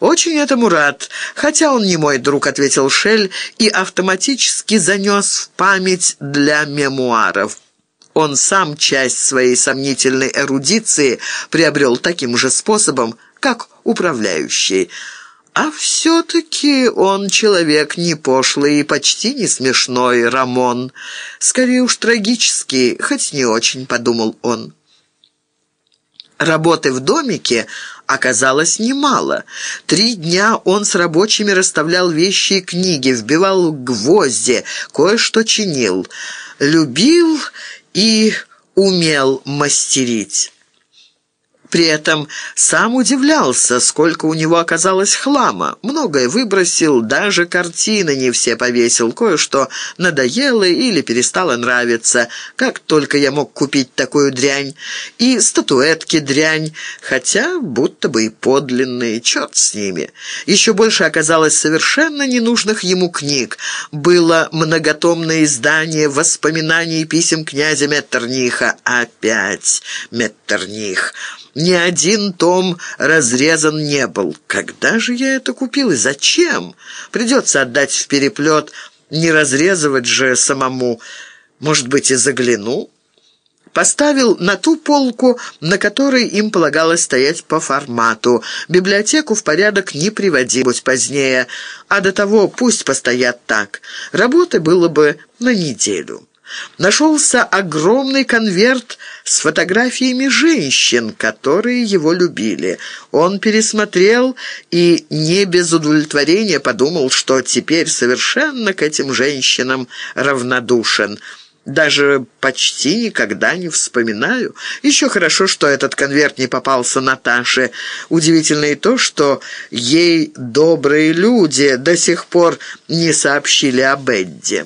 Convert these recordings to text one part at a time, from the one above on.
«Очень этому рад, хотя он не мой друг», — ответил Шель и автоматически занес в память для мемуаров. Он сам часть своей сомнительной эрудиции приобрел таким же способом, как управляющий. А все-таки он человек не пошлый и почти не смешной, Рамон. Скорее уж трагический, хоть не очень, подумал он. Работы в домике оказалось немало. Три дня он с рабочими расставлял вещи и книги, вбивал гвозди, кое-что чинил. Любил и умел мастерить. При этом сам удивлялся, сколько у него оказалось хлама. Многое выбросил, даже картины не все повесил. Кое-что надоело или перестало нравиться. Как только я мог купить такую дрянь. И статуэтки дрянь, хотя будто бы и подлинные, черт с ними. Еще больше оказалось совершенно ненужных ему книг. Было многотомное издание воспоминаний писем князя Меттерниха. Опять Меттерних. Ни один том разрезан не был. Когда же я это купил и зачем? Придется отдать в переплет, не разрезывать же самому. Может быть, и загляну? Поставил на ту полку, на которой им полагалось стоять по формату. Библиотеку в порядок не приводи, будь позднее, а до того пусть постоят так. Работы было бы на неделю. Нашелся огромный конверт с фотографиями женщин, которые его любили. Он пересмотрел и не без удовлетворения подумал, что теперь совершенно к этим женщинам равнодушен. Даже почти никогда не вспоминаю. Еще хорошо, что этот конверт не попался Наташе. Удивительно и то, что ей добрые люди до сих пор не сообщили об Эдди.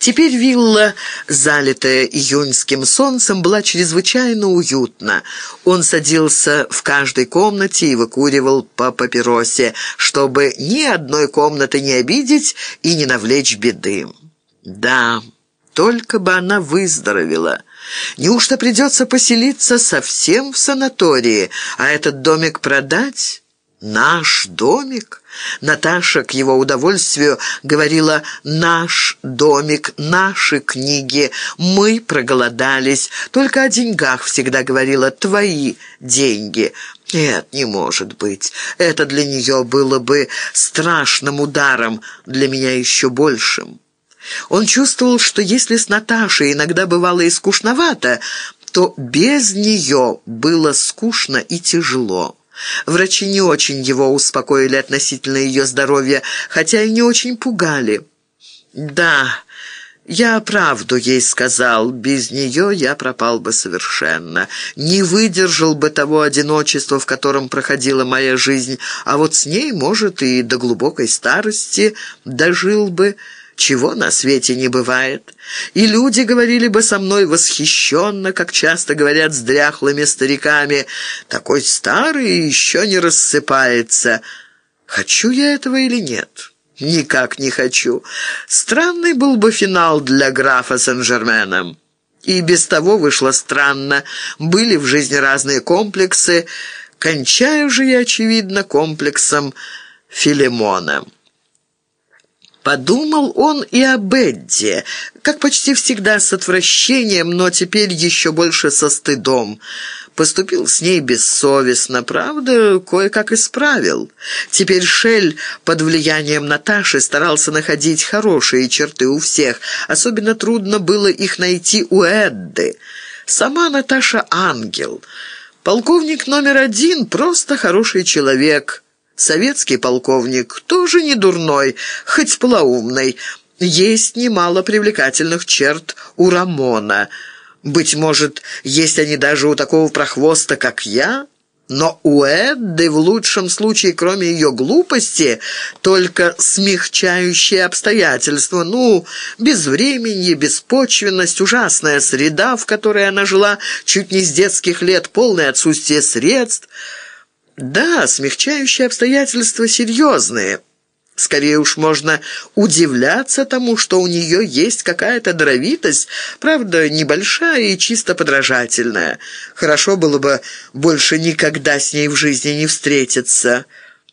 Теперь вилла, залитая июньским солнцем, была чрезвычайно уютна. Он садился в каждой комнате и выкуривал по папиросе, чтобы ни одной комнаты не обидеть и не навлечь беды. Да, только бы она выздоровела. Неужто придется поселиться совсем в санатории, а этот домик продать? «Наш домик?» Наташа к его удовольствию говорила «наш домик, наши книги, мы проголодались». Только о деньгах всегда говорила «твои деньги». Нет, не может быть. Это для нее было бы страшным ударом, для меня еще большим. Он чувствовал, что если с Наташей иногда бывало и скучновато, то без нее было скучно и тяжело. Врачи не очень его успокоили относительно ее здоровья, хотя и не очень пугали. «Да, я правду ей сказал. Без нее я пропал бы совершенно. Не выдержал бы того одиночества, в котором проходила моя жизнь, а вот с ней, может, и до глубокой старости дожил бы» чего на свете не бывает. И люди говорили бы со мной восхищенно, как часто говорят с дряхлыми стариками, «Такой старый еще не рассыпается». Хочу я этого или нет? Никак не хочу. Странный был бы финал для графа Сен-Жермена. И без того вышло странно. Были в жизни разные комплексы. Кончаю же я, очевидно, комплексом Филимона. Подумал он и о Бедди, как почти всегда с отвращением, но теперь еще больше со стыдом. Поступил с ней бессовестно, правда, кое-как исправил. Теперь Шель под влиянием Наташи старался находить хорошие черты у всех. Особенно трудно было их найти у Эдды. Сама Наташа ангел. Полковник номер один просто хороший человек – Советский полковник тоже не дурной, хоть полоумный. Есть немало привлекательных черт у Рамона. Быть может, есть они даже у такого прохвоста, как я?» Но у Эдды в лучшем случае, кроме ее глупости, только смягчающие обстоятельства. Ну, безвременье, беспочвенность, ужасная среда, в которой она жила чуть не с детских лет, полное отсутствие средств – да, смягчающие обстоятельства серьезные. Скорее уж можно удивляться тому, что у нее есть какая-то даровитость, правда, небольшая и чисто подражательная. Хорошо было бы больше никогда с ней в жизни не встретиться».